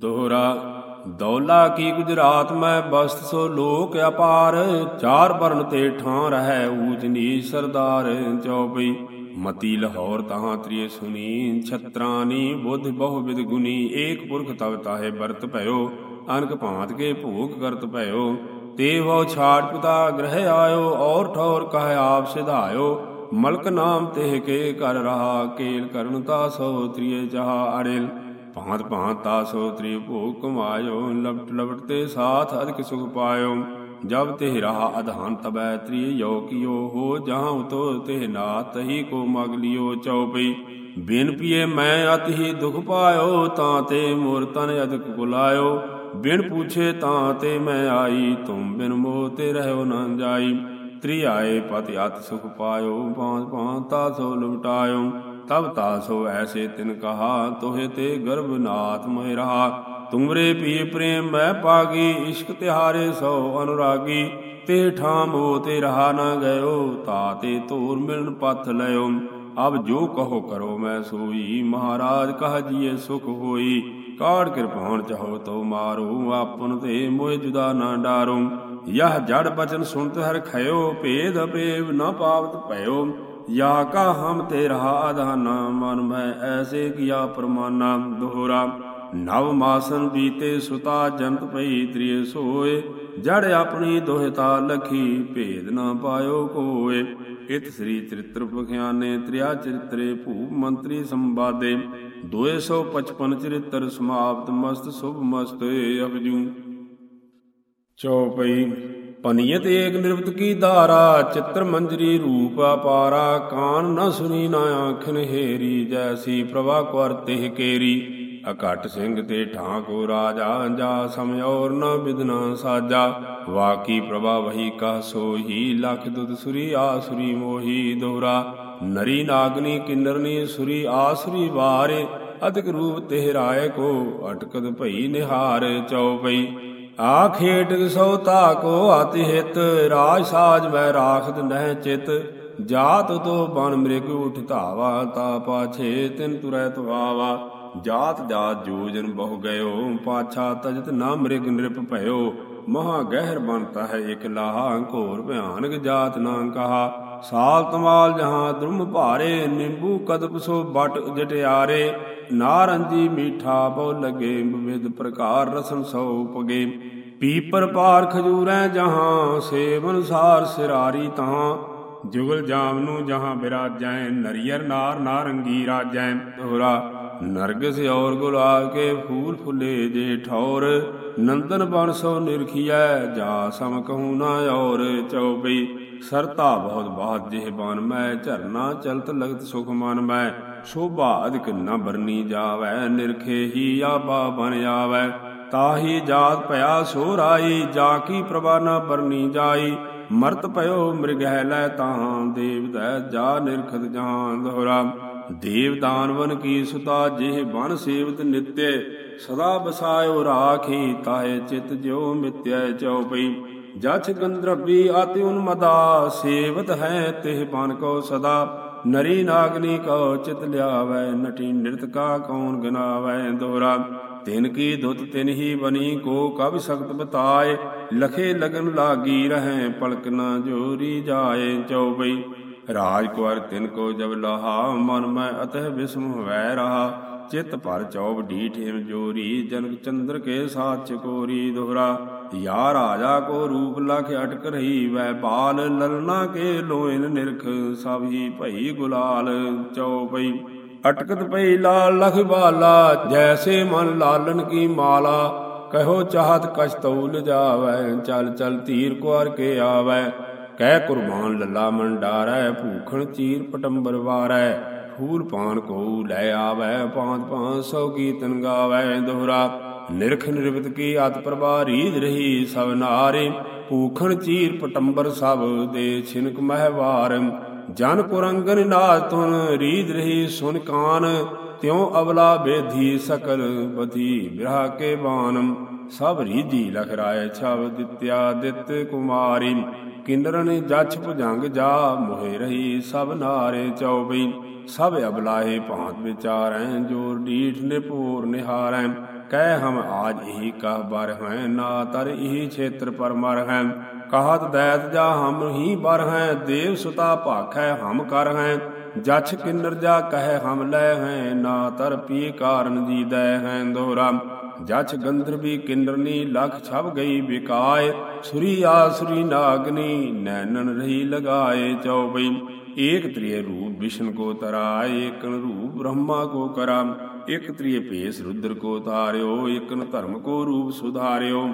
ਦੋਹਰਾ ਦੌਲਾ ਕੀ ਗੁਜਰਾਤ ਮੈਂ ਬਸਤ ਸੋ ਲੋਕ ਅਪਾਰ, ਚਾਰ ਬਰਨ ਤੇ ਠਾਂ ਰਹਿ ਊਚ ਨੀਚ ਸਰਦਾਰ ਚਉਪਈ ਮਤੀ ਲਾਹੌਰ ਤਹਾਂ ਤ੍ਰਿਏ ਸੁਨੀ ਛਤਰਾਨੀ ਬੁੱਧ ਬਹੁ ਵਿਦ ਗੁਨੀ ਏਕ ਪੁਰਖ ਤਵ ਤਾਹੇ ਵਰਤ ਭਇਓ, ਅਨਕ ਭਾਂਤ ਕੇ ਭੂਖ ਕਰਤ ਭਇਓ। ਤੇ ਵੋ ਛਾੜ ਪਿਤਾ ਗ੍ਰਹਿ ਆਇਓ, ਔਰ ਠੌਰ ਕਹਿ ਆਪ ਸਿਧਾਇਓ, ਮਲਕ ਨਾਮ ਤੇ ਕੇ ਕਰ ਰਹਾ, ਕੇਲ ਕਰਨ ਤਾ ਸੋ ਤ੍ਰਿਏ ਜਹਾ ਅੜਿਲ। ਭਾਂਤ ਭਾਂਤ ਤਾ ਸੋ ਤ੍ਰਿ ਭੂਖ ਕਮਾਇਓ ਲਪਟ ਲਪਟ ਤੇ ਸਾਥ ਅਧਿਕ ਸੁਖ ਪਾਇਓ। ਜਬ ਤੇ ਰਹਾ ਅਧਾਨ ਤਬੈ ਤ੍ਰਿ ਯੋ ਕੀਓ ਹੋ, ਜਹਾਂ ਉਤੋ ਤੇ ਨਾਤ ਹੀ ਕੋ ਮਗ ਲਿਓ ਚਉਪਈ। ਬਿਨ ਪੀਏ ਮੈਂ ਅਤ ਹੀ ਦੁਖ ਪਾਇਓ, ਤਾਂ ਤੇ ਮੋਰ ਤਨ ਅਧਿਕ ਬੁਲਾਇਓ। ਬਿਨ ਪੁੱਛੇ ਤਾਂ ਤੇ ਮੈਂ ਆਈ, ਤੁਮ ਬਿਨ ਮੋਹ ਤੇ ਰਹਿਓ ਨਾ ਜਾਈ। ਤ੍ਰਿ ਆਏ ਪਤਿ ਅਤ ਸੁਖ ਪਾਇਓ ਪਾਂਚ ਪਾਂਚ ਤਾ ਸੋ ਲੁਟਾਇਓ। ਤਬ ਤਾਸੋ ਐਸੇ ਤਿਨ ਕਹਾ, ਤੋਹਿ ਤੇ ਗਰਭ ਨਾਥ ਰਹਾ। ਤੁਮਰੇ ਪੀ ਪ੍ਰੇਮ, ਮੈਂ ਪਾਗੀ, ਇਸ਼ਕ ਤਿਹਾਰੇ ਸੋ ਅਨੁਰਾਗੀ। ਤੇ ਠਾਮ ਹੋ ਤੇ ਰਹਾ ਨਾ ਗਇਓ ਤਾਤੇ ਧੂਰ ਮਿਲਨ ਪਥ ਲਿਓ ਅਬ ਜੋ ਕਹੋ ਕਰੋ, ਮੈਂ ਸੋਈ। ਮਹਾਰਾਜ ਕਹ ਜੀਏ ਸੁਖ ਹੋਈ। ਕਾੜ ਕਿਰਪਾਨ ਚਾਹੋ ਤੋ ਮਾਰੋ। ਆਪਨ ਤੇ ਮੋਹਿ ਜੁਦਾ ਨਾ ਡਾਰੋ। ਯਹ ਜੜ ਬਚਨ ਸੁਣਤ ਹਰ ਖਇਓ, ਭੇਦ ਅਪੇਵ ਨਾ ਪਾਵਤ ਭਇਓ। ਯਾ ਕਾ ਹਮ ਤੇ ਰਹਾ ਆਧਾਨਾ ਮਨ ਮੈਂ ਐਸੇ ਕੀਆ ਪਰਮਾਨਾ ਦੋਹਰਾ। ਨਵ ਮਾਸਨ ਬੀਤੇ ਸੁਤਾ ਜੰਤ ਪਈ ਤ੍ਰਿਏ ਸੋਏ। ਜੜ ਆਪਣੀ ਦੋਹਿਤਾ ਲਖੀ ਭੇਦ ਨਾ ਪਾਇਓ ਕੋਏ। ਇਤ ਸ੍ਰੀ ਚਰਿਤ੍ਰ ਪਖਿਆਨੇ ਤ੍ਰਿਆ ਚਰਿਤਰੇ ਭੂਪ ਮੰਤਰੀ ਸੰਵਾਦੇ। 255 ਚਰਿਤ੍ਰ ਸਮਾਪਤ ਮਸਤ ਸੁਭ ਮਸਤ ਅਪਜੂ ਚੌਪਈ ਪਨੀਤ ਏਕ ਨਿਰਵਤ ਕੀ ਧਾਰਾ, ਚਿੱਤਰ ਮੰਜਰੀ ਰੂਪ ਅਪਾਰਾ, ਕਾਨ ਨ ਸੁਨੀ ਨ ਆਖਨ ਹੇਰੀ, ਜੈਸੀ ਪ੍ਰਭਾ ਕਰ ਤਿਹ ਕੇਰੀ। ਅਕਟ ਸਿੰਘ ਤੇ ਠਾਕੋ ਰਾਜਾ ਜਾ ਸਮਯੋਰ ਨ ਬਿਦਨਾ ਸਾਜਾ। ਵਾਕੀ ਪ੍ਰਭਾ ਵਹੀ ਕਹ ਸੋਹੀ, ਲਖ ਦੁਦ ਸੁਰੀ ਆਸੁਰੀ ਮੋਹੀ ਦੋਹਰਾ ਨਰੀ ਨਾਗਨੀ ਕਿੰਨਰਨੀ ਸੁਰੀ ਆਸੁਰੀ ਵਾਰੇ। ਅਧਿਕ ਰੂਪ ਤਿਹਰਾਏ ਕੋ, ਅਟਕਦ ਭਈ ਨਿਹਾਰ ਚਉਪਈ ਆ ਖੇਟ ਸੋ ਤਾ ਅਤਿ ਹਿਤ, ਰਾਜ ਸਾਜ ਮੈਂ ਰਾਖਦ ਨਹਿ ਚਿਤ। ਜਾਤ ਤੋ ਬਨ ਮ੍ਰਿਗ ਉਠ ਧਾਵਾ, ਤਾ ਪਾਛੇ ਤਿਨ ਤੁਰੈ ਤਵਾਵਾ। ਜਾਤ ਜਾਤ ਜੋਜਨ ਬਹੁ ਗਇਓ, ਪਾਛਾ ਤਜਤ ਨਾ ਮ੍ਰਿਗ ਨਿਰਪ ਭਇਓ। ਮਹਾ ਗਹਿਰ ਬੰਤਾ ਹੈ ਇਕ ਲਾਹਾ, ਘੋਰ ਭਿਆਨਕ ਜਾਤ ਨਾ ਕਹਾ। ਸਾਲ ਤਮਾਲ ਜਹਾਂ ਦ੍ਰਮ ਭਾਰੇ, ਨਿੰਬੂ ਕਦਪ ਸੋ ਬਟ ਜਟਿਆਰੇ ਨਾਰੰਜੀ ਮੀਠਾ ਬਹੁ ਲਗੇ, ਵਿਵਿਧ ਪ੍ਰਕਾਰ ਰਸਨ ਸੋ ਪਗੇ ਪੀਪਰ ਪਾਰ ਖਜੂਰੈ ਜਹਾਂ ਸੇਵ ਅਨੁਸਾਰ ਸਿਰਾਰੀ ਤਹਾਂ। ਜੁਗਲ ਜਾਮ ਨੂੰ ਜਹਾਂ ਬਿਰਾਜੈ ਨਰੀਅਰ ਨਾਰ ਨਾਰੰਗੀ ਰਾਜੈ ਦੋਹਰਾ ਨਰਗਸ ਔਰ ਗੁਲਾਬ ਕੇ ਫੂਲ ਫੁੱਲੇ ਜੇ ਠੌਰ, ਨੰਦਨ ਬਨ ਸੋ ਨਿਰਖੀਐ, ਜਾ ਸਮ ਕਹੂ ਨਾ ਔਰ ਚਉਪਈ। ਸਰਤਾ ਬਹੁਤ ਬਾਤ ਜਿਹ ਬਨ ਮੈਂ, ਝਰਨਾ ਚਲਤ ਲਗਤ ਸੁਖ ਮਨ ਮੈਂ। ਸ਼ੋਭਾ ਅਧਿਕ ਨਾ ਬਰਨੀ ਜਾਵੈ, ਨਿਰਖੇ ਹੀ ਆਬਾ ਬਨ ਆਵੈ। ਤਾਹੀ ਜਾਤ ਭਇਆ ਸੋ ਰਾਈ, ਜਾ ਕੀ ਪ੍ਰਭਾ ਨਾ ਬਰਨੀ ਜਾਈ। ਮਰਤ ਭਇਓ ਮ੍ਰਿਗਹਿ ਲੈ ਤਾਂ ਦੇਵ ਦੈ, ਜਾ ਨਿਰਖਤ ਜਾਨ ਦੋਹਰਾ। ਦੇਵ ਦਾਨਵਨ ਕੀ ਸੁਤਾ ਜਿਹ ਬਨ ਸੇਵਤ ਨਿਤਿ, ਸਦਾ ਬਸਾਇਓ ਰਾਖੀ ਤਾਹੇ ਚਿਤ ਜਿਉ ਮਿਤਿਐ ਚਉਪਈ ਜਛ ਗੰਧਰਬੀ ਆਤਿ ਉਨਮਦਾ, ਸੇਵਤ ਹੈ ਤਿਹ ਬਨ ਕੋ ਸਦਾ। ਨਰੀ ਨਾਗਨੀ ਕੋ ਚਿਤ ਲਿਆਵੈ, ਨਟੀ ਨਿਰਤਕਾ ਕੌਣ ਗਨਾਵੈ ਦੋਰਾ। ਤਿਨ ਕੀ ਦੁਤ ਤਿਨ ਹੀ ਬਨੀ, ਕੋ ਕਬ ਸਖਤ ਬਤਾਏ। ਲਖੇ ਲਗਨ ਲਾਗੀ ਰਹੈ, ਪਲਕ ਨਾ ਜੋਰੀ ਜਾਏ ਚਉਪਈ ਰਾਜ ਕੁਵਰ ਤਿਨ ਕੋ ਜਬ ਲਹਾ, ਮਨ ਮੈਂ ਅਤਹ ਵਿਸਮ ਵੈ ਰਹਾ। ਚਿਤ ਭਰ ਚੌਬ ਢੀਠ ਹਿਮ ਜੋਰੀ, ਜਨਕ ਚੰਦਰ ਕੇ ਸਾਥ ਚਕੋਰੀ ਦੋਹਰਾ। ਯਾ ਰਾਜਾ ਕੋ ਰੂਪ ਲਖ ਅਟਕ ਰਹੀ, ਵੈ ਬਾਲ ਲਲਨਾ ਕੇ ਲੋਇਨ ਨਿਰਖ, ਸਭ ਹੀ ਭਈ ਗੁਲਾਲ ਚਉਪਈ ਅਟਕਤ ਪਈ ਲਾਲ ਲਖ ਬਾਲਾ, ਜੈਸੇ ਮਨ ਲਾਲਨ ਕੀ ਮਾਲਾ। ਕਹੋ ਚਾਹਤ ਕਛ ਤਉ ਜਾਵੈ, ਚਲ ਚਲ ਧੀਰ ਕੁਾਰ ਕੇ ਆਵੈ। ਕਹਿ ਕੁਰਬਾਨ ਲੱਲਾ ਮੰਡਾਰੈ, ਭੂਖਣ ਚੀਰ ਪਟੰਬਰ ਵਾਰੈ। ਫੂਲ ਪਾਨ ਕੋ ਲੈ ਆਵੈ, ਪਾਂਤ ਪਾਂਚ ਸੋ ਕੀਰਤਨ ਗਾਵੈ, ਦੋਹਰਾ। ਨਿਰਖ ਨਿਰਵਿਤ ਕੀ ਅਤ ਪ੍ਰਭਾ ਰੀਜ ਰਹੀ ਸਭ ਨਾਰੇ। ਭੂਖਣ ਚੀਰ ਪਟੰਬਰ ਸਭ ਦੇ ਛਿਨਕ ਮਹਿਵਾਰ। ਜਨ ਕੁਰੰਗਨ ਨਾਦ ਤੁਨ ਰੀਜ ਰਹੀ ਸੁਨ ਕਾਨ। ਤਿਉ ਅਵਲਾ ਬੇਧੀ ਸਕਲ ਬਧੀ ਬਿਰਹਾ ਕੇ ਬਾਨ। ਸਭ ਰੀਜੀ ਲਖ ਰਾਏ ਛਵ ਦਿੱਤਿਆ ਦਿੱਤ ਕੁਮਾਰੀ। ਕਿੰਦਰਨ ਜਛ ਭੁਜੰਗ ਜਾ ਮੋਹਿ ਰਹੀ ਸਭ ਨਾਰੇ ਚਉਬਈ ਸਭ ਅਬਲਾਹੇ ਭਾਂਤ ਵਿਚਾਰੈ, ਜੋਰ ਡੀਠ ਨਿਪੂਰ ਨਿਹਾਰੈ। ਕਹਿ ਹਮ ਆਜ ਇਹੀ ਕਹ ਬਰ ਹੈ, ਨਾ ਤਰ ਇਹੀ ਛੇਤਰ ਪਰ ਮਰ ਹੈ। ਕਹਤ ਦੈਤ ਜਾ ਹਮ ਹੀ ਬਰ ਹੈ, ਦੇਵ ਸੁਤਾ ਭਾਖੈ ਹਮ ਕਰ ਹੈ। ਜਛ ਕਿੰਨਰ ਜਾ ਕਹਿ ਹਮ ਲੈ ਹੈ, ਨਾ ਤਰ ਪੀ ਕਾਰਨ ਜੀ ਦੈ ਹੈ ਦੋਰਾ। ਜਛ ਗੰਧਰਵੀ ਕਿੰਨਰਨੀ ਲਖ ਛਬ ਗਈ ਬਿਕਾਏ ਸੁਰੀ ਆਸੁਰੀ ਨਾਗਨੀ, ਨੈਣਨ ਰਹੀ ਲਗਾਏ ਚੌਬਈ ਏਕ ਤ੍ਰਿਯ ਰੂਪ ਵਿਸ਼ਨ ਕੋ ਤਰਾਏ, ਏਕਨ ਰੂਪ ਬ੍ਰਹਮਾ ਕੋ ਕਰਾ। ਇਕ ਤ੍ਰਿਯ ਭੇਸ ਰੁਦਰ ਕੋ ਤਾਰਿਓ, ਏਕਨ ਧਰਮ ਕੋ ਰੂਪ ਸੁਧਾਰਿਓ।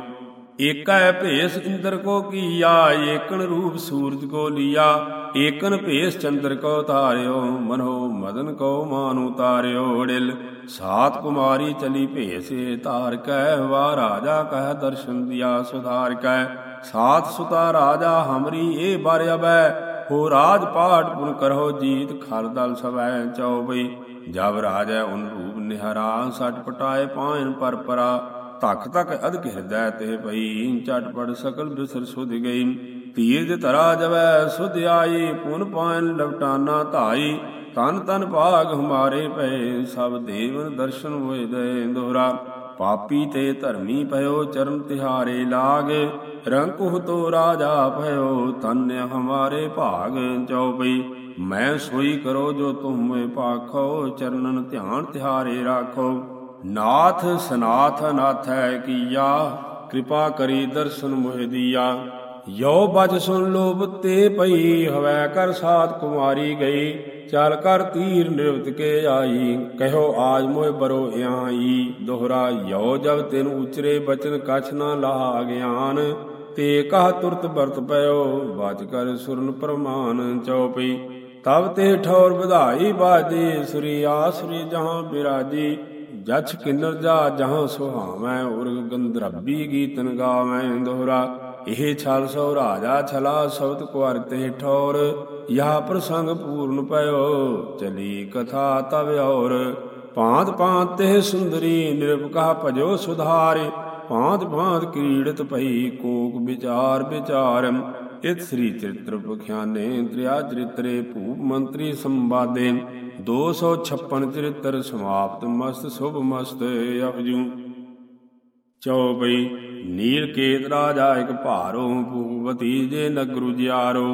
ਏਕੈ ਭੇਸ ਇੰਦਰ ਕੋ ਕੀਆ, ਏਕਨ ਰੂਪ ਸੂਰਜ ਕੋ ਲਿਆ। ਏਕਨ ਭੇਸ ਚੰਦਰ ਕੋ ਤਾਰਿਓ ਮਨੋ ਮਦਨ ਕੋ ਮਾਨੁ ਤਾਰਿਓ ੜਿਲ ਸਾਤ ਕੁਮਾਰੀ ਚਲੀ ਭੇਸੇ ਧਾਰ ਕੈ, ਵਾ ਰਾਜਾ ਕਹਿ ਦਰਸ਼ਨ ਦਿਆ ਸੁਧਾਰ ਕੈ। ਸਾਤ ਸੁਤਾ ਰਾਜਾ ਹਮਰੀ ਏ ਬਰ ਅਬੈ, ਹੋ ਰਾਜ ਪਾਠ ਪੁਨ ਕਰੋ ਜੀਤ ਖਰ ਦਲ ਸਵੈ ਚਉਬਈ। ਜਬ ਰਾਜੈ ਉਨ ਰੂਪ ਨਿਹਰਾ ਸਟ ਪਟਾਏ ਪਾਇਨ ਪਰ ਪਰਾ। ਧਕ ਧਕ ਅਧਿਕ ਹਿਰਦੈ ਤੇ ਪਈ ਚਟਪਟ ਸਕਲ ਬਿਸਰ ਸੁਧ ਗਈ। ਤੀਰਜ ਧਰਾ ਜਵੈ, ਸੁਧ ਆਈ, ਪੁਨ ਪਾਇਨ ਲਵਟਾਨਾ ਧਾਈ। ਤਨ ਤਨ ਭਾਗ ਹਮਾਰੇ ਪਏ, ਸਭ ਦੇਵਨ ਦਰਸ਼ਨ ਹੋਏ ਦੇ ਦੋਹਰਾ। ਪਾਪੀ ਤੇ ਧਰਮੀ ਭਇਓ, ਚਰਨ ਤਿਹਾਰੇ ਲਾਗ। ਰੰਕੁਹ ਤੋ ਰਾਜਾ ਭਇਓ ਤਨਿ ਹਮਾਰੇ ਭਾਗ ਚਉਪਈ। ਮੈਂ ਸੋਈ ਕਰੋ ਜੋ ਤੁਮੇ ਪਾਖੋ, ਚਰਨਨ ਧਿਆਨ ਤਿਹਾਰੇ ਰਾਖੋ। ਨਾਥ ਸਨਾਥ ਨਾਥੈ ਕੀਆ, ਕਿਰਪਾ ਕਰੀ ਦਰਸ਼ਨ ਮੋਹਿ ਦੀਆ। ਯੋ ਬਜ ਸੁਨ ਲੋਭ ਤੇ ਪਈ, ਹਵੈ ਕਰ ਸਾਤ ਕੁਮਾਰੀ ਗਈ। ਚਲ ਕਰ ਤੀਰ ਨਿਰਵਤ ਕੇ ਆਈ, ਕਹਿਓ ਆਜ ਮੋਇ ਬਰੋ ਆਈ ਦੋਹਰਾ ਯੋ ਜਬ ਤਿਨ ਉਚਰੇ ਬਚਨ ਕਛ ਨਾ ਲਾ ਗਿਆਨ ਤੇ ਕਹ ਤੁਰਤ ਵਰਤ ਪਇਓ ਬਾਜ ਕਰ ਸੁਰਨ ਪ੍ਰਮਾਨ ਚਉਪਈ ਤਬ ਤੇ ਠੌਰ ਵਧਾਈ ਬਾਜੇ, ਸ੍ਰੀ ਆਸਰੀ ਜਹਾਂ ਬਿਰਾਜੀ। ਜਛ ਕਿੰਨਰ ਜਾ ਜਹਾਂ ਸੁਹਾਵੈ, ਉਰਗ ਗੰਧਰਬੀ ਗੀਤਨ ਗਾਵੈ ਦੋਹਰਾ। ਇਹ ਛਲ ਸੋ ਰਾਜਾ ਛਲਾ ਸਬਦ ਕੁਵਰ ਤੇ ਠੌਰ ਯਾ ਪ੍ਰਸੰਗ ਪੂਰਨ ਪਇਓ, ਚਲੀ ਕਥਾ ਤਵ ਔਰ। ਪਾਂਤ ਪਾਂਤ ਤੇ ਸੁੰਦਰੀ ਨਿਰਭਕਾ ਭਜੋ ਸੁਧਾਰੇ ਪਾਂਤ ਪਾਂਤ ਕੀੜਤ ਭਈ ਕੋਕ ਵਿਚਾਰ ਵਿਚਾਰ। ਇਤ ਸ੍ਰੀ ਚਰਿਤ੍ਰ ਪਖਿਆਨੇ ਤ੍ਰਿਆ ਚਰਿਤਰੇ ਭੂਪ ਮੰਤਰੀ ਸੰਵਾਦੇ। 256 ਚਰਿਤ੍ਰ ਸਮਾਪਤ ਮਸਤ ਸੁਭ ਮਸਤ ਅਪਜੂ ਚੌਪਈ ਨੀਲ ਕੇਤ ਰਾਜਾ ਇਕ ਭਾਰੋ ਭੂਪਤੀ ਜੇ ਨਗਰੂ ਜਿਆਰੋ।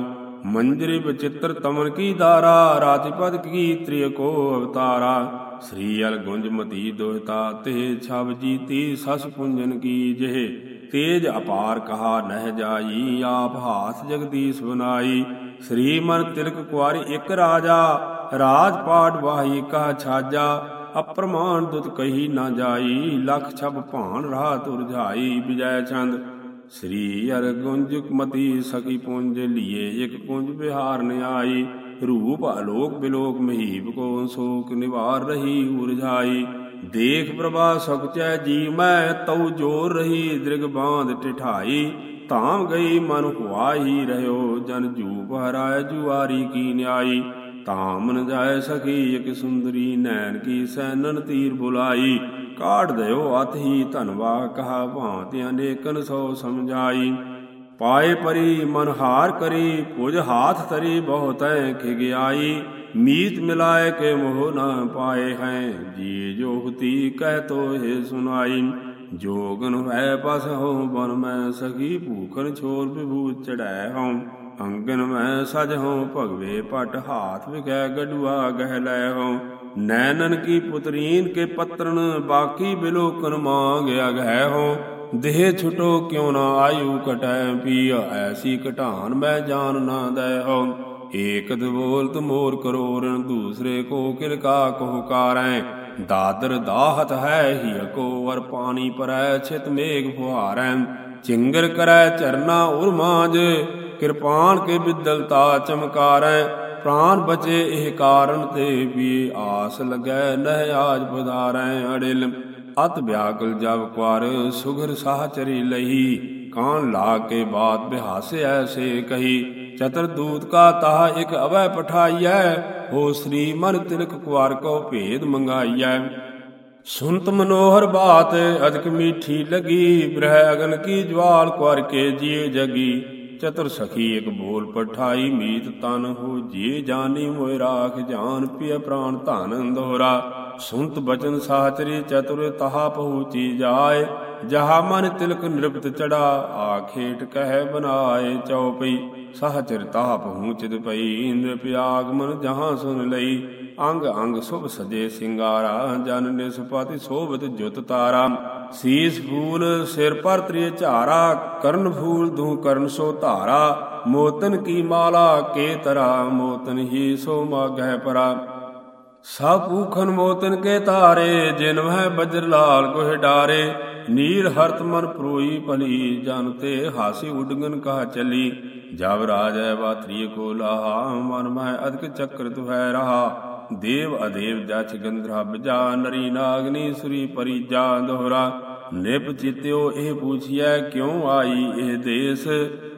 ਮੰਜਰੀ ਬਚਿੱਤਰ ਤਮਨ ਕੀ ਧਾਰਾ ਰਾਤਿਪਦ ਕੀ ਤ੍ਰਿਯ ਅਵਤਾਰਾ। ਸ੍ਰੀ ਅਲ ਗੁੰਜ ਮਤੀ ਤੇ ਛਬ ਜੀਤੀ, ਸਸ ਪੁੰਜਨ ਕੀ ਜਿਹੇ। ਤੇਜ ਅਪਾਰ ਕਹਾ, ਨਹਿ ਜਾਈ, ਆਪ ਹਾਸ ਜਗਦੀਸ਼ ਬਨਾਈ। ਸ੍ਰੀ ਮਨ ਤਿਲਕ ਕੁਆਰੀ ਇਕ ਰਾਜਾ ਰਾਜ ਪਾਟ ਵਾਹੀ ਕਾ ਛਾਜਾ। ਅਪਰਮਾਨ ਦੁਤ ਕਹੀ ਨਾ ਜਾਈ, ਲਖ ਛਬ ਭਾਣ ਰਾਹ ਤੁਰਝਾਈ ਵਿਜੈ ਚੰਦ। ਸ੍ਰੀ ਅਰ ਗੁੰਜ ਮਤੀ ਸਕੀ ਪੁੰਜ ਲੀਏ, ਇਕ ਕੁੰਜ ਬਿਹਾਰ ਨ ਆਈ। ਰੂਪ ਅਲੋਕ ਬਿਲੋਕ ਮਹੀਬ ਕੋ ਸੋਕ ਨਿਵਾਰ ਰਹੀ ਉਰਝਾਈ। ਦੇਖ ਪ੍ਰਭਾ ਸੁਖਚੈ ਜੀ, ਮੈਂ ਤਉ ਜੋਰ ਰਹੀ, ਦ੍ਰਿਗ ਬਾਂਧ ਟਿਠਾਈ ਧਾਮ ਗਈ ਮਨ ਹੁਆ ਹੀ ਰਹਿਓ ਜਨ ਜੂਪ ਹਰਾਇ ਜੁਆਰੀ ਕੀ ਨਿਆਈ। ਤਾਮਨ ਨ ਜਾਏ ਸਖੀ ਇਕ ਸੁੰਦਰੀ ਨੈਣ ਕੀ ਸੈਨਨ ਤੀਰ ਬੁਲਾਈ। ਕਾਢ ਦਿਓ ਅਤ ਹੀ ਧਨਵਾ ਕਹਾ ਭਾਂਤ ਅਨੇਕਨ ਸੋ ਸਮਝਾਈ। ਪਾਏ ਪਰੀ ਮਨ ਹਾਰ ਕਰੀ ਪੁਜ ਹਾਥ ਤਰੀ ਬਹੁਤੈ ਖਿਗਿਆਈ। ਮੀਤ ਮਿਲਾਏ ਕੇ ਮੋਹ ਨਾ ਪਾਏ ਹੈ, ਜੀ ਜੋਗਤੀ ਕਹਿ ਤੋਹਿ ਸੁਨਾਈ ਜੋਗਨ ਹੈ ਪਸ ਹੋ ਬਨ ਮੈਂ ਸਖੀ ਭੂਖਨ ਛੋਰ ਵਿਭੂ ਚੜੈ ਹਉ। ਅੰਗਨ ਮੈਂ ਸਜ ਹਉ ਭਗਵੇ ਪਟ ਹਾਥ ਵਿਖੈ ਗਡੁਆ ਗਹਿ ਲੈ ਹੋ ਨੈਨਨ ਕੀ ਪੁਤਰੀਨ ਕੇ ਪਤਰਨ ਬਾਕੀ ਬਿਲੋਕਨ ਮਾਂਗ ਅਗਹਿ ਹਉ। ਦੇਹ ਛੁਟੋ ਕਿਉ ਨਾ ਆਯੂ ਕਟੈ ਪੀ ਐਸੀ ਘਟਾਨ ਮੈਂ ਜਾਨ ਨਾ ਦੈ ਹੋ ਏਕ ਦਬੋਲਤ ਮੋਰ ਕਰੋਰਨ ਦੂਸਰੇ ਕੋ ਕਿਲਕਾ ਕੋ ਕਾਰੈ। ਦਾਦਰ ਦਾਹਤ ਹੈ ਹੀ ਕੋ ਵਰ ਪਾਣੀ ਪਰੈ, ਛਿਤ ਮੇਘ ਫੁਹਾਰੈ। ਚਿੰਗਰ ਕਰੈ ਚਰਨਾ ਉਰ ਮਾਜ ਕਿਰਪਾਨ ਕੇ ਬਿਦਲਤਾ ਚਮਕਾਰੈ, ਪ੍ਰਾਨ ਬਚੇ ਇਹ ਕਾਰਨ ਤੇ ਵੀ ਆਸ ਲਗੈ, ਨਹਿ ਆਜ ਪਧਾਰੈ ਅੜਿਲ। ਅਤ ਵਿਆਕਲ ਜਬ ਕੁਾਰ ਸੁਗਰ ਸਾਹਚਰੀ ਲਈ ਕਾਨ ਲਾ ਕੇ ਬਾਤ ਬਿਹਾਸੇ ਐਸੇ ਕਹੀ। ਚਤਰ ਦੂਤ ਕਾ ਤਾਹ ਇਕ ਅਵੈ ਪਠਾਈਐ, ਹੋ ਸ੍ਰੀ ਮਨ ਤਿਲਕ ਕੁਾਰ ਕੋ ਭੇਦ ਮੰਗਾਈਐ। ਸੁਨਤ ਮਨੋਹਰ ਬਾਤ ਅਦਕ ਮੀਠੀ ਲਗੀ, ਬ੍ਰਹ ਅਗਨ ਕੀ ਜਵਾਲ ਕੁਾਰ ਕੇ ਜੀਵ ਜਗੀ। ਚਤੁਰ ਸਖੀ ਇਕ ਬੋਲ ਪਠਾਈ ਮੀਤ ਤਨ ਹੋ, ਜੀ ਜਾਨੀ ਮੋਇ ਰਾਖ ਜਾਨ ਪਿਆ ਪ੍ਰਾਨ ਧਨ ਦੋਹਰਾ ਸੁਨਤ ਬਚਨ ਸਾਚਰੀ ਚਤੁਰ ਤਹਾ ਪਹੁੰਚੀ ਜਾਏ, ਜਹਾ ਮਨ ਤਿਲਕ ਨਿਰਪਤ ਚੜਾ ਆਖੇਟ ਕਹਿ ਬਨਾਏ ਚਉਪਈ। ਸਹਚਰ ਤਾਹ ਪਹੁੰਚਿਤ ਪਈ ਇੰਦਰ ਪਿਆਗਮਨ ਜਹਾਂ ਸੁਨ ਲਈ। ਅੰਗ ਅੰਗ ਸੁਭ ਸਜੇ ਸਿੰਗਾਰਾ, ਜਨ ਨਿਸਪਾਤੀ ਸੋਭਤ ਜੁਤ ਤਾਰਾ। ਸੀਸ ਫੂਲ ਸਿਰ ਪਰ ਤ੍ਰਿ ਝਾਰਾ, ਕਰਨ ਫੂਲ ਦੂ ਕਰਨ ਸੋ ਧਾਰਾ, ਮੋਤਨ ਕੀ ਮਾਲਾ, ਕੇ ਤਰਾ ਮੋਤਨ ਹੀ ਸੋ ਮਾਗੈ ਪਰਾ। ਸਭ ਪੂਖਨ ਮੋਤਨ ਕੇ ਤਾਰੇ ਜਿਨ ਵਹਿ ਬਜਰ ਲਾਲ ਕੋਹਿ ਡਾਰੇ। ਨੀਰ ਹਰਤ ਮਨ ਪ੍ਰੋਈ ਭਲੀ, ਜਨ ਤੇ ਹਾਸੀ ਉਡਗਨ ਕਹਾ ਚਲੀ। ਜਬ ਰਾਜੈ ਬਾਤਰੀ ਕੋ ਲਾਹਾ, ਮਨ ਮਹਿ ਅਦਕ ਚੱਕਰ ਤੁਹੈ ਰਹਾ। ਦੇਵ ਅਦੇਵ ਜਛ ਗੰਧਰਬ ਜਾ ਨਰੀ ਨਾਗਨੀ ਸੁਰੀ ਪਰੀਜਾ ਦੋਹਰਾ। ਨਿਪ ਚਿਤਿਓ ਇਹ ਪੁੱਛਿਐ, ਕਿਉ ਆਈ ਇਹ ਦੇਸ?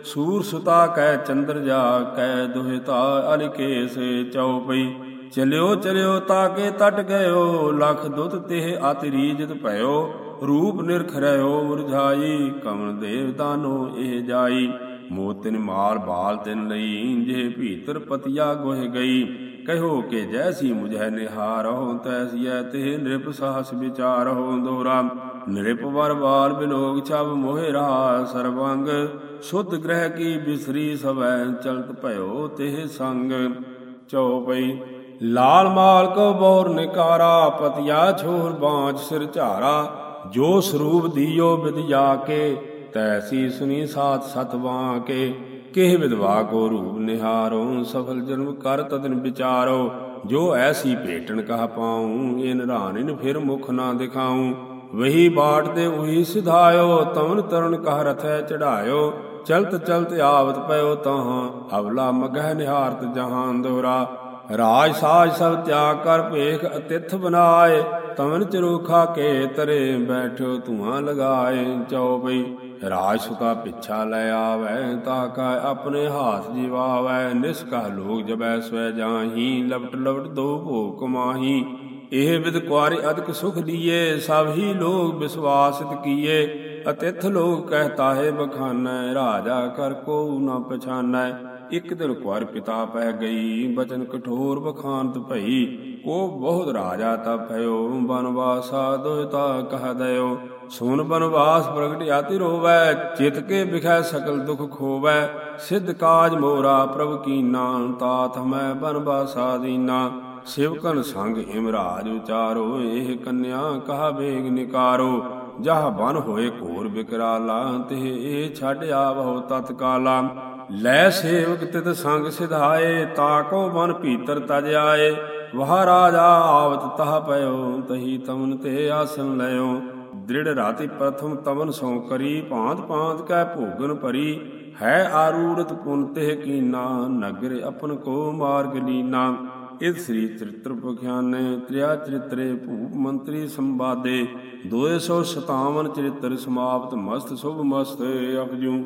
ਸੂਰ ਸੁਤਾ ਕਹਿ ਚੰਦਰ ਜਾ ਕਹਿ ਦੁਹਿਤਾ ਅਲਿਕੇਸ ਚਉਪਈ। ਚਲਿਓ ਚਲਿਓ, ਤਾਕੇ ਤਟ ਗਇਓ, ਲਖ ਦੁਤ ਤਿਹ ਅਤਿ ਰੀਜਤ ਭਇਓ। ਰੂਪ ਨਿਰਖਰਿਓ ਉਰਝਾਈ ਕਮਲ ਦੇਵ ਦਾਨੋ ਇਹ ਜਾਈ। ਮੋਤਿਨ ਮਾਲ, ਬਾਲ ਤਿਨ ਲਈ ਜੇ ਭੀਤਰ ਪਤਿਆ ਗੋਹਿ ਗਈ। ਕਹਿਓ ਕਿ ਜੈਸੀ ਮੁਝੈ ਨਿਹਾਰਹੁ ਤੈਸੀਐ ਤੇ ਨਿਰਪ ਸਾਹਸ ਵਿਚਾਰਹੁ ਦੋਰਾ ਨਿਰਪ ਵਰ ਬਾਲ ਬਿਨੋਗ ਛਬ ਮੋਹਿ ਰਹਾ ਸਰਬੰਗ ਸੁਧ ਗ੍ਰਹਿ ਕੀ ਬਿਸਰੀ ਸਵੈ ਚਲਤ ਭਇਓ ਤੇ ਸੰਗ। ਚਉਪਈ ਲਾਲ ਮਾਲ ਕੋ ਬੋਰ ਨਿਕਾਰਾ, ਪਤਿਆ ਛੋਰ ਬਾਂਝ ਸਿਰ ਝਾਰਾ। ਜੋ ਸਰੂਪ ਦੀਓ ਵਿਦਿਆ ਕੇ, ਤੈਸੀ ਸੁਨੀ ਸਾਤ ਸਤਵਾਂ ਕੇ। ਕਿਹ ਵਿਦਵਾ ਕੋ ਰੂਪ ਨਿਹਾਰੋ, ਸਫਲ ਜਨਮ ਕਰ ਤਦਨ ਵਿਚਾਰੋ। ਜੋ ਐਸੀ ਭੇਟਣ ਕਹ ਪਾਉ ਇਨ ਰਾਨਿਨ ਫਿਰ ਮੁਖ ਨਾ ਦਿਖਾਉ। ਵਹੀ ਬਾਟ ਦੇ ਉਹੀ ਸਿਧਾਇਓ, ਤਵਨ ਤਰਨ ਕਹ ਰਥੈ ਚੜਾਇਓ। ਚਲਤ ਚਲਤ ਆਵਤ ਪਇਓ ਤਹਾਂ ਅਵਲਾ ਮਗਹ ਨਿਹਾਰਤ ਜਹਾਨ ਦੋਰਾ ਰਾਜ ਸਾਜ ਸਭ ਤਿਆਗ ਕਰ ਭੇਖ ਅਤਿਥ ਬਨਾਏ। ਤਵਨ ਚਰੂਖਾ ਕੇ ਤਰੇ ਬੈਠੋ ਧੂਆਂ ਲਗਾਏ ਚਉਪਈ ਰਾਜ ਸੁਤਾ ਪਿੱਛਾ ਲੈ ਆਵੈ, ਤਾ ਕਾ ਆਪਣੇ ਹਾਥ ਜੀਵਾਵੈ ਨਿਸਕਾ ਲੋਕ ਜਬੈ ਸਵੈ ਜਾਹੀ, ਲਪਟ ਲਪਟ ਦੋ ਭੋਗ ਕਮਾਹੀ। ਇਹ ਵਿਦ ਕੁਆਰੇ ਅਦਕ ਸੁਖ ਦੀਏ, ਸਭ ਹੀ ਲੋਗ ਵਿਸਵਾਸਿਤ ਕੀਏ। ਅਤਿਥ ਲੋਕ ਕਹਤਾ ਹੈ ਬਖਾਨੈ, ਰਾਜਾ ਕਰ ਕੋ ਨ ਪਛਾਨੈ। ਇਕ ਦਿਨ ਕੁਾਰ ਪਿਤਾ ਪੈ ਗਈ, ਬਚਨ ਕਠੋਰ ਬਖਾਨਤ ਭਈ। ਕੋ ਬਹੁਤ ਰਾਜਾ ਤਾ ਭਇਓ ਬਨਵਾਸਾ ਦੋਇਤਾ ਕਹ ਦਇਓ। ਸੋਨ ਬਨਵਾਸ ਪ੍ਰਗਟ ਆਤੀ ਰੋਵੈ, ਚਿਤ ਕੇ ਬਿਖੈ ਸਕਲ ਦੁਖ ਖੋਵੈ, ਸਿੱਧ ਕਾਜ ਮੋਰਾ ਪ੍ਰਭ ਕੀਨਾ ਤਾਤ ਮੈਂ ਬਨਵਾਸਾ ਦੀਨਾ। ਸਿਵਕਨ ਸੰਗ ਇਮਰਾਜ ਉਚਾਰੋ, ਇਹ ਕੰਨਿਆ ਕਹਾ ਵੇਗ ਨਿਕਾਰੋ। ਜਹ ਬਨ ਹੋਏ ਘੋਰ ਵਿਕਰਾਲਾ ਤੇ ਇਹ ਛੱਡ ਆਵਹੁ ਤਤਕਾਲਾ ਲੈ ਸੇਵਕ ਤਿਤ ਸੰਗ ਸਿਧਾਏ ਤਾਕੋ ਮਨ ਭੀਤਰ ਤਜ ਆਏ। ਵਹ ਰਾਜਾ ਆਵਤ ਤਹ ਪਇਓ, ਤਹੀ ਤਮਨ ਤੇ ਆਸਨ ਲਿਓ ਦ੍ਰਿੜ ਰਾਤੀ ਪ੍ਰਥਮ ਤਵਨ ਸੋ ਕਰੀ, ਭਾਂਤ ਭਾਂਤ ਕੈ ਭੋਗਨ ਭਰੀ। ਹੈ ਆਰੂੜਤ ਪੁਨ ਤੇ ਕੀਨਾ, ਨਗਰ ਆਪਨ ਕੋ ਮਾਰਗ ਲੀਨਾ। ਇਸ ਸ੍ਰੀ ਚਰਿਤ੍ਰ ਪਖਿਆਨੇ ਤ੍ਰਿਆ ਚਰਿਤਰੇ ਭੂਪ ਮੰਤਰੀ ਸੰਵਾਦੇ। 257 ਚਰਿਤ੍ਰ ਸਮਾਪਤ, ਮਸਤ ਸੁਭ ਮਸਤ ਅਪਜੂ